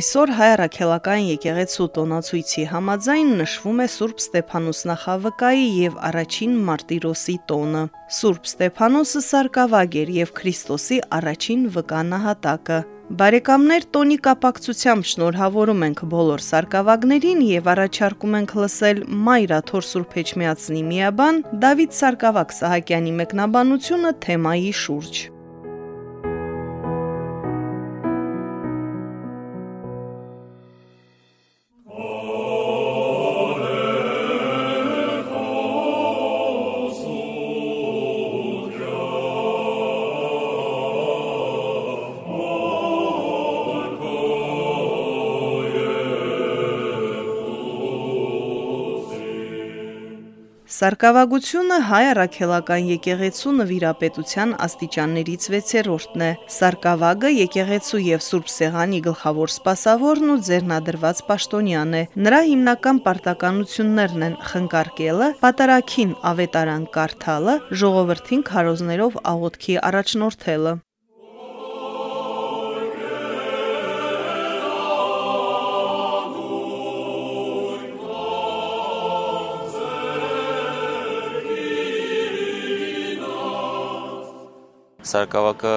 Այսօր հայ առաքելական եկեղեցու տոնացույցի համաձայն նշվում է Սուրբ Ստեփանոս նախավկայի եւ առաջին Մարտիրոսի տոնը։ Սուրբ Ստեփանոսը սարկավագ էր եւ Քրիստոսի առաջին վկանահատակը։ Բարեկամներ տոնի կապակցությամբ շնորհավորում ենք բոլոր սարկավագներին եւ առաջարկում ենք լսել Մայրաթոր Սուրբ Էջմիածնի միաբան Դավիթ Սարկավակ Սահակյանի մեկնաբանությունը թեմայի շուրջ։ Սարկավագությունը հայ առաքելական եկեղեցու նվիրապետության աստիճաններից 6-րդն է։ Սարկավագը եկեղեցու եւ Սուրբ Սեղանի գլխավոր սպասավորն ու ձեռնադրված պաշտոնյան է։ Նրա հիմնական պարտականություններն են խնկարկելը, պատարակին ավետարան կարդալը, ժողովրդին քարոզներով աղոթքի առաջնորդելը։ Սարկավակը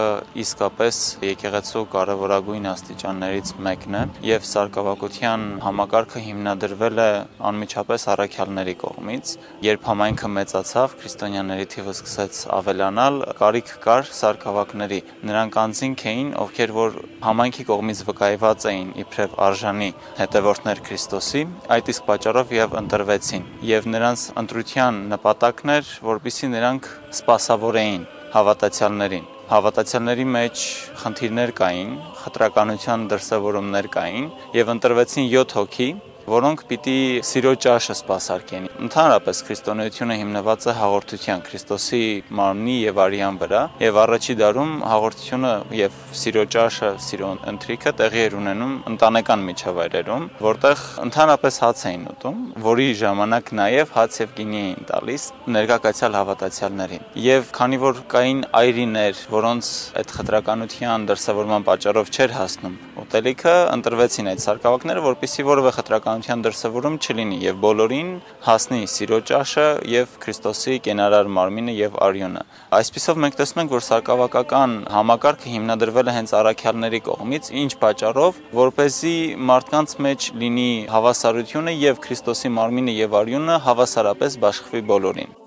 իսկապես եկեղեցու կարևորագույն աստիճաններից մեկն է եւ սարկավակության համակարգը հիմնադրվել է անմիջապես առաքյալների կողմից։ Երբ համայնքը մեծացավ, քրիստոնյաների թիվը սկսեց ավելանալ, կարիք կար սարկավակների։ Նրանք անձինք էին, ովքեր որ համայնքի կողմից վկայված էին իբրև արժանի հետևորդներ Քրիստոսի, այդ իսկ պատճառով եւ ընտրվեցին։ Եվ նրանց ընտրության նպատակն էր, որպիսի նրանք սпасավորեին հավատացյալներին։ Հավատացյալների մեջ խնդիրներ կային, խտրականության դրսևորումներ կային եւ ընտրվեցին 7 հոգի, որոնք պիտի սիրո ճաշը սпасարկեն։ Ընդհանրապես քրիստոնեությունը հիմնված է հաղորդության Քրիստոսի մարմնի եւ արյան վրա, եւ առաջի դարում հաղորդությունը եւ սիրո ճաշը, սիրո ընթրիքը տեղի էր ունենում ընտանեկան միջավայրերում, որտեղ ընդհանրապես հաց էին ուտում, որի ժամանակ նաեւ հաց եւ գինի էին տալիս ներկայացյալ հավատացյալներին։ Եվ քանի որ կային այրիներ, որոնց այդ խտրականության դրսևորման պատճառով չէր հասնում ուտելիքը, ընտրվեցին այդ սարկավակները, որpիսի որևէ խտրական քաղաքականության դրսևորում չլինի եւ բոլորին հասնի սիրո ճաշը եւ Քրիստոսի կենարար մարմինը եւ արյունը։ Այսպիսով մենք տեսնում ենք, որ սարկավակական համակարգը հիմնադրվել է հենց առաքյալների կողմից, ինչ պատճառով, որ เป զի մարդկանց մեջ լինի հավասարությունը եւ Քրիստոսի մարմինը եւ արյունը հավասարապես բաշխվի բոլորին։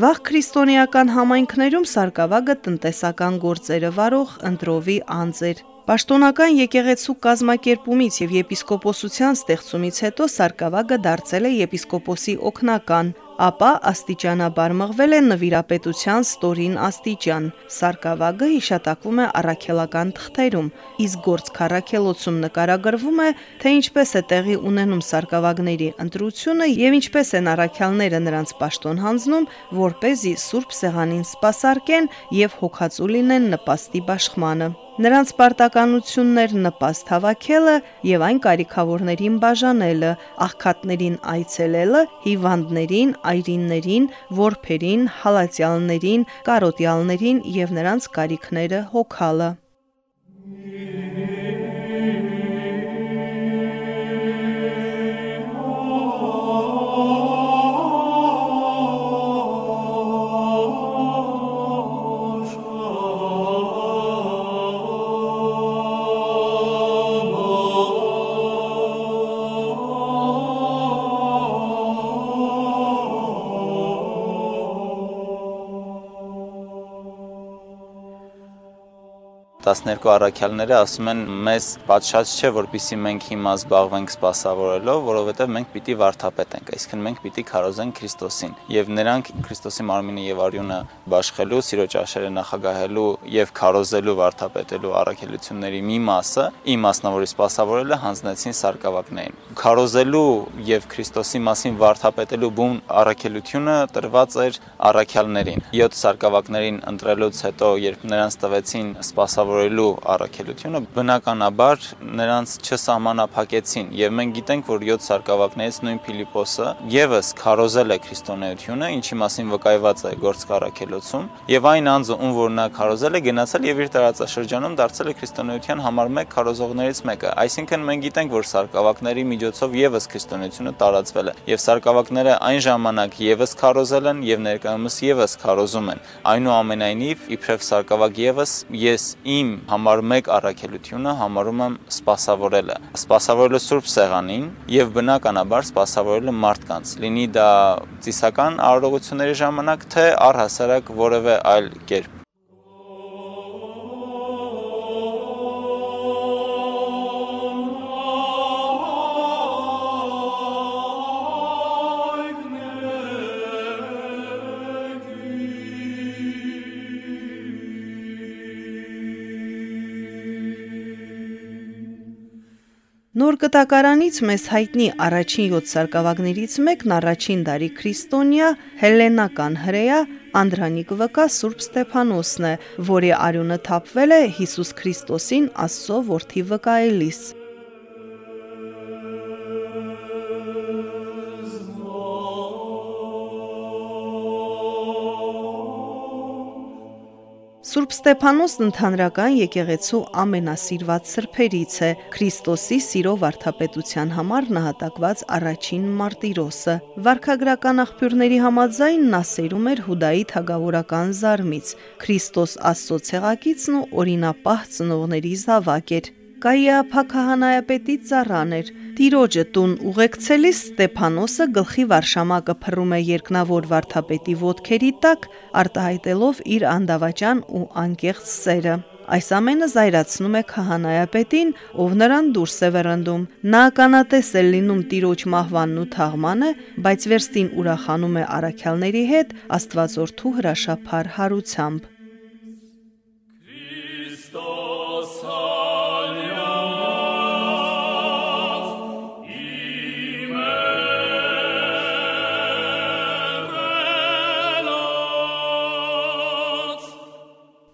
Վաղ քրիստոնեական համայնքներում սարկավագը տնտեսական գործերը վարող ընտրովի անձ էր։ Պաշտոնական եկեղեցու կազմակերպումից եւ եպիսկոպոսության ստեղծումից հետո Սարգսակը դարձել է եպիսկոպոսի օգնական, ապա աստիճանաբար մղվել է նվիրապետության ստորին աստիճան։ Սարկավագը հիշատակվում է առաքելական թղթերում, իսկ գործքառակելոցում նկարագրվում է, թե ինչպես է տեղի ունենում սարկավագների ընտրությունը եւ ինչպես են առաքյալները նրանց պաշտոն հանձնում, որ เป զի Սուրբ Սեղանին սпасարկեն եւ հոգացու լինեն նպաստի բաշխմանը նրանց պարտականություններ նպաստ հավաքելը եւ այն կարիքավորներին բաժանելը, աղքատներին այցելելը, հիվանդներին, այրիններին, որբերին, հալածյալներին, կարոտյալներին եւ նրանց կարիքները հոգալը։ 12 առաքյալները ասում են մեզ պատշաճ չէ որpիսի մենք հիմա զբաղվենք սпасավորելով, որովհետև մենք պիտի վարթապետ ենք, այսինքն մենք պիտի քարոզենք Քրիստոսին։ Եվ նրանք Քրիստոսի մարմինը եւ արյունը բաշխելու, սիրո ճաշերը նախագահելու եւ քարոզելու վարթապետելու առաքելությունների մի մասը, ի մասնավորի սпасավորելը հանձնեցին սարկավակներին։ Քարոզելու եւ Քրիստոսի մասին վարթապետելու բուն առաքելությունը տրված էր առաքյալներին։ 7 սարկավակներին ընտրելուց հետո, երբ նրանց տվեցին սпасավոր դրսևորելու առաքելությունը բնականաբար նրանց չսահմանափակեցին եւ մենք գիտենք որ 7 սարկավակներից նույն Ֆիլիպոսը եւս քարոզել է քրիստոնեությունը ինչի մասին վկայված է գործքարակելոցում եւ այն անձը ում որ նա քարոզել է գնացել եւ իր տարածաշրջանում դարձել է քրիստոնեության համար մեկ քարոզողներից մեկը այսինքն մենք գիտենք որ սարկավակների միջոցով եւս քրիստոնեությունը տարածվել է եւ սարկավակները այն ժամանակ եւս քարոզել են եւ ներկայումս եւս քարոզում են այնուամենայնիվ իբրև սարկավակ եւս ես իմ համար մեկ առաքելությունը համարում եմ սпасավորելը։ Սпасավորելը Սուրբ Սեղանին եւ բնականաբար սпасավորելը մարդկանց։ Լինի դա ծիսական արարողությունների ժամանակ, թե առհասարակ որևէ այլ կերպ։ Նոր կտակարանից մեզ հայտնի առաջին 7 սարկավագներից մեկն առաջին դարի քրիստոնյա հելլենական հրեա Անդրանիկ վկա Սուրբ Ստեփանոսն է, որի արյունը թափվել է Հիսուս Քրիստոսին Աստծո որդի վկայելիս։ Սուրբ Ստեփանոսն ընդհանրական եկեղեցու ամենասիրված սրբերից է, Քրիստոսի սիրո վարդապետության համար նահատակված առաջին մարտիրոսը։ Վարքագրական աղբյուրների համաձայն նա սերում էր Հուդայի թագավորական զարմից։ Քրիստոս Աստծո ցեղակիցն ու օրինապահ ծնողների զավակ էր։ Կայիափա քահանայապետի ծառան էր։ Տիրոջը տուն ուղեկցելիս Ստեփանոսը գլխի վարշամակը փռում է երկնավոր վարդապետի ոտքերի տակ, արտահայտելով իր անդավաճան ու անկեղծ սերը։ Այս ամենը զայրացնում է քահանայապետին, ով նրան դուրս է վրընդում։ Նա ականատես է լինում տիրոջ մահվանն ու թաղմանը, բայց վերստին ուրախանում է առաքյալների հետ Աստվածորդու հրաշափար հարությամբ։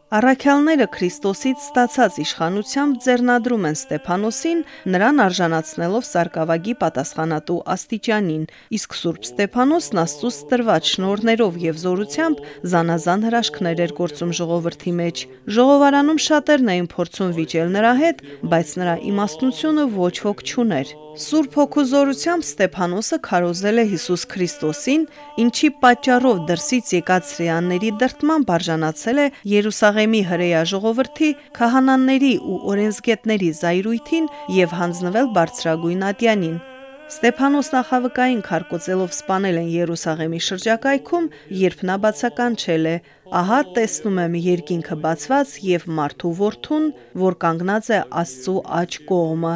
Առաքյալները Քրիստոսից ստացած իշխանությամբ ձեռնադրում են Ստեփանոսին, նրան արժանացնելով Սարգսավագի պատասխանատու աստիճանին, իսկ Սուրբ Ստեփանոսն Աստծուց տրված շնորներով եւ զորությամբ զանազան հրաշքներ էր գործում ժողովրդի մեջ։ Ժողովարանում շատերն էին փորձում վիճել նրա հետ, բայց նրա իմաստնությունը ոչ ոք չուներ։ Սուրբ հոգու զորությամբ Ստեփանոսը քարոզել է Հիսուս Քրիստոսին, ինչի պատճառով դրսից եկած հрьяաների դրտման բարժանացել է Երուսաղեմի հրեա ժողովրդի քահանանների ու օրենսգետների զայրույթին եւ հանձնվել բարձրագույն ատյանին։ Ստեփանոս նախավկային քարկոծելով սپانել են Երուսաղեմի շրջակայքում, երբ նա բացականչել է. «Ահա տեսնում եմ երկինքը բացված եւ մարդու որդուն, որ կանգնած է Աստծո աջ կողմը»։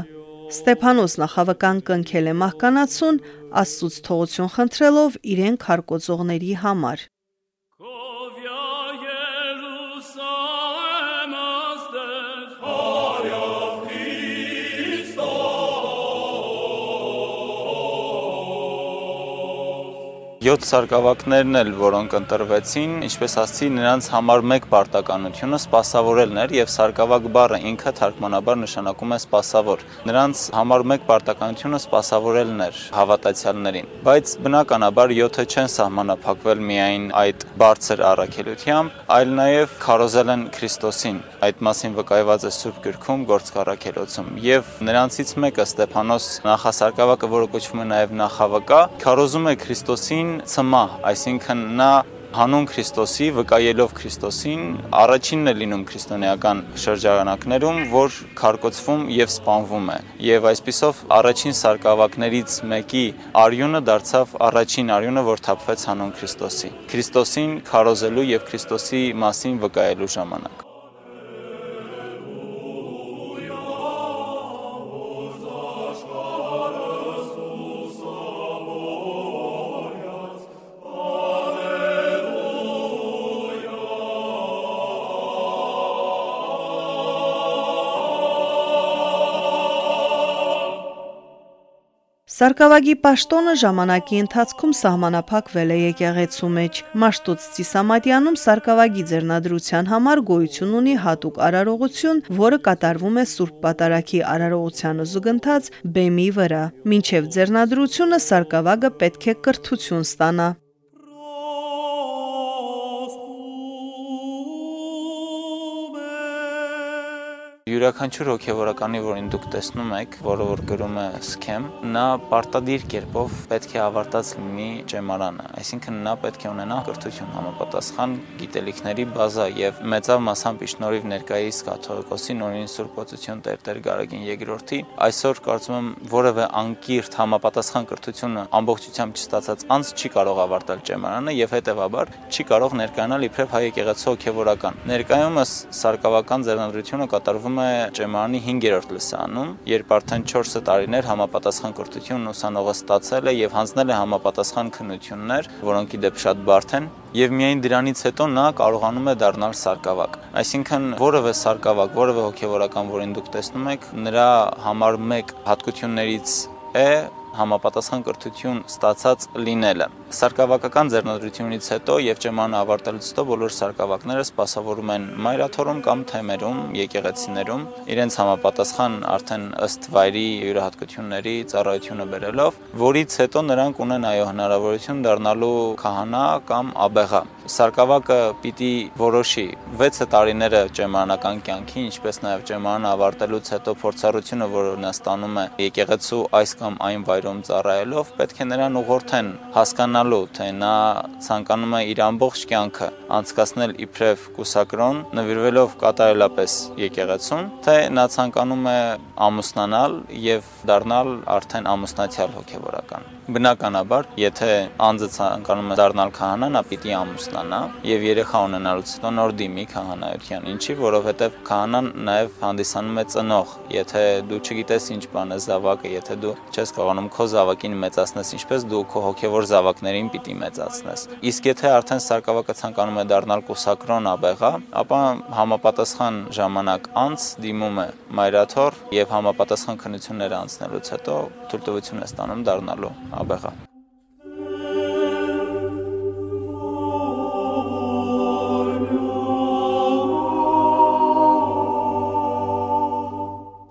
Ստեփանոս նախավկան կնքել է մահկանացուն Աստծուց թողություն խնդրելով իրեն քարկոծողների համար։ 7 սարկավակներն էլ, որոնք ընտրվեցին, ինչպես ասացի, նրանց համար մեկ պարտականությունը սпасավորելն էր եւ սարկավակ բառը ինքը թարգմանաբար նշանակում է սпасավոր։ Նրանց համար մեկ պարտականությունը սпасավորելն էր հավատացյալներին։ Բայց բնականաբար 7-ը չեն սահմանափակվել միայն այդ բարձր առաքելությամբ, այլ նաեւ քարոզել են Քրիստոսին Այդ մասին վկայված է Սուրբ Գրքում Գործքարակելոցում։ Եվ նրանցից մեկը Ստեփանոս նախասարկավակը, որը կոչվում է նաեւ նախավկա, քարոզում է Քրիստոսին ցմահ, այսինքն նա հանուն Քրիստոսի, վկայելով Քրիստոսին, առաջինն է լինում քրիստոնեական շրջանակներում, որ քարկոծվում եւ սպանվում է։ Եվ այսպիսով առաջին սարկավակներից մեկի արյունը դարձավ առաջին արյունը, որ թափվեց հանուն Քրիստոսի։ Քրիստոսին քարոզելու եւ Քրիստոսի մասին վկայելու ժամանակ։ Սարգսավագի պաշտոնը ժամանակի ընթացքում սահմանափակվել է եկեղեցու մեջ։ Մաշտոց Ծիսամատյանում Սարգսավագի ձեռնադրության համար գոյություն ունի հատուկ արարողություն, որը կատարվում է Սուրբ Պատարագի արարողությանը զուգընթաց բեմի վրա։ Մինչև ձեռնադրությունը Սարգսավագը պետք է կրթություն ստանա։ Յուրաքանչյուր հոգևորականի, որին դուք տեսնում եք, որը որ գրում է սքեմ, նա պարտադիր կերպով պետք է ավարտած լինի ճեմարանը, այսինքն նա պետք է ունենա կրթություն համապատասխան գիտելիքների բազա եւ մեծավ մասամբ իշնորիվ ներկայիս կաթողիկոսի նորին սուրբոցություն Տեր-Տեր Գարագին II-ի այսօր կարծում եմ որևէ անկիրթ համապատասխան կրթությունը ամբողջությամբ չստացած անձ չի կարող ավարտել ճեմարանը եւ հետեւաբար չի կարող ներկայանալ իբրև հայ եկեղեցու հոգևորական։ Ներկայումս սարկավական ձեռնադրությունը կատարվում է ճեմարանի 5-րդ լսանում, երբ արդեն 4 տարիներ համապատասխան կրթություն ուսանողը ստացել է եւ հանձնել է համապատասխան քննություններ, որոնք ի դեպ շատ բարդ են, եւ միայն դրանից հետո նա կարողանում է դառնալ սարկավակ։ Այսինքն որևէ սարկավակ, որևէ հոգեվորական, որին դուք տեսնում եք, նրա համար մեկ հատկություններից է համապատասխան կրթություն ստացած լինելը։ Սարկավակական ձեռնադրությունից հետո եւ ճեմանը ավարտելուց հետո բոլոր սարկավակները սպասավորում են մայրաթորում կամ թեմերում, եկեղեցիներում իրենց համապատասխան արդեն ըստ վայրի յուրահատկությունների ծառայությունը բերելով, որից հետո նրանք ունեն այո հնարավորություն դառնալու քահանա կամ աբեղա։ Սարկավակը պիտի որոշի 6 տարիները ճեմանական կյանքի, ինչպես նաև ճեմանը ավարտելուց հետո փորձառությունը, որը նա ստանում է եկեղեցու այս կամ այն վայրում ծառայելով, պետք է նրան ուղղորդեն հասկանալու, թե նա ցանկանում է իր ամբողջ կյանքը անցկасնել իբրև կուսակրոն, նվիրվելով կատարելապես եկեղեցուն, թե նա ցանկանում է ամուսնանալ եւ դառնալ արդեն ամուսնացյալ հոգեվորական։ Բնականաբար, եթե անձը ցանկանում է դառնալ քահանա, նա պիտի ամուսնանա եւ երեխա ունենալուց հետո նոր դիմի քահանայության։ Ինչի, որովհետեւ քահանան նաեւ հանդիսանում է ծնող։ Եթե դու չգիտես ինչ բան է զավակը, եթե դու չես կարողանում քո զավակին մեծացնես, ինչպես դու քո հոգեվոր զավակներին պիտի մեծացնես։ Իսկ եթե արդեն սարկավակը ցանկանում է դառնալ կուսակրոն աբեղա, ապա համապատասխան ժամանակ անց դիմում է մայրաթոր եւ համապատասխան քննություններ անցնելուց հետո թույլտվություն է ստանում դառնալու աբեղա։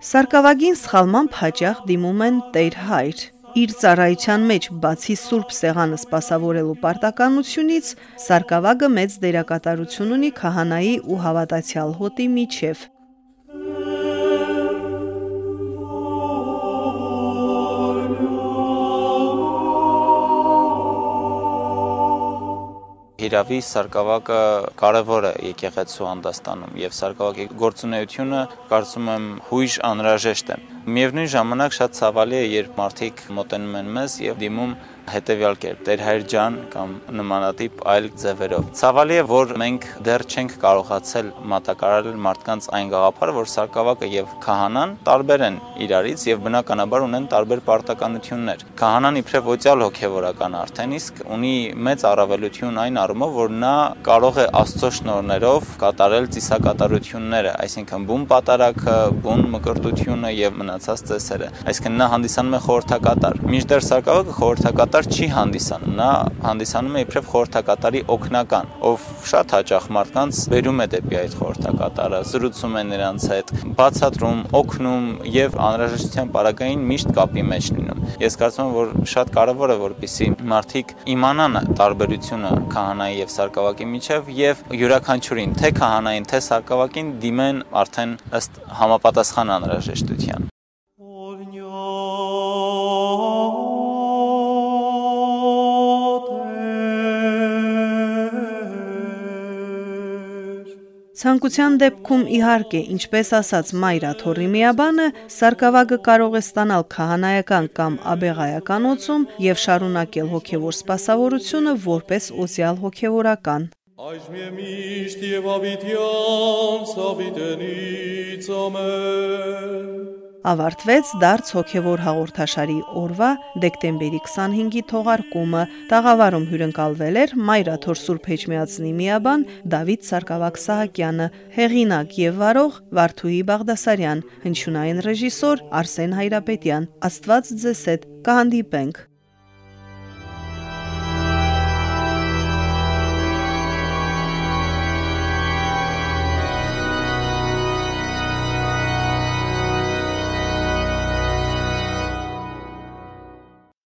Սարկավագին սխալմամբ հաճախ դիմում են Տեր հայր։ Իր ծառայության մեջ բացի Սուրբ Սեղանը սпасավորելու պարտականությունից, Սարկավագը մեծ դերակատարություն ունի քահանայի ու հավատացյալ հոտի միջև։ Հիրավի սարկավակը կարևոր է եկեղեցու անդաստանում եւ սարկավակի գործունեությունը կարծում եմ հույժ անհրաժեշտ է։ Միևնույն ժամանակ շատ ցավալի է, երբ մարդիկ մոտենում են մեզ եւ դիմում հետևյալ կերպ՝ Տեր հայր ջան կամ նմանատիպ այլ ձևերով։ Ցավալի է, որ մենք դեռ չենք կարողացել մատակարարել մարդկանց այն գաղափարը, որ սարկավակը եւ քահանան տարբեր են իրարից եւ բնականաբար ունեն տարբեր պարտականություններ։ Քահանան իբրև ոչալ հոգեվորական արդեն իսկ ունի մեծ առավելություն այն առումով, որ նա կարող է Աստծո շնորներով կատարել ծիսակատարությունները, այսինքն բուն պատարակը, բուն մկրտությունը եւ մնացած ծեսերը։ Այսինքն նա հանդիսանում է խորհրդակատար։ Մինչդեռ սարկավակը խորհրդակատար խորհրդակատար չի հանդիսանում, նա հանդիսանում է իբրև խորհրդակատարի օգնական, ով շատ հաճախ մարդկանց բերում է դեպի այդ խորհրդակատարը, զրուցում է նրանց հետ, բացատրում, օգնում եւ անհրաժեշտության պարագային միշտ կապի մեջ լինում։ Ես կարծում եմ, որ շատ կարեւոր է, որպիսի մարդիկ իմանան տարբերությունը քահանայի եւ սարկավակի միջև եւ յուրաքանչյուրին, թե քահանային, թե սարկավակին դիմեն արդեն ըստ համապատասխան անհրաժեշտության։ Ցանկության դեպքում իհարկե, ինչպես ասաց Մայրա Թորիմիաբանը, Սարգսավագը կարող է ստանալ քահանայական կամ աբեղայական օծում եւ շարունակել հոգեվոր սպասավորությունը որպես օզիալ հոգեվորական։ Այժմ միշտ եւ ավիտյան սավիտենից ամեն ավարտվեց դարձ հոգևոր հաղորդաշարի օրվա դեկտեմբերի 25-ի թողարկումը։ Տաղավարում հյուրընկալվել էր Մայրաթոր Սուրբ Էջմիածնի միաբան Դավիթ Սարգսակ Սահակյանը, հեղինակ եւ վարող Վարդուհի Բաղդասարյան, հնչյունային ռեժիսոր Արսեն Հայրապետյան։ Աստված ձեզ հետ կհանդիպենք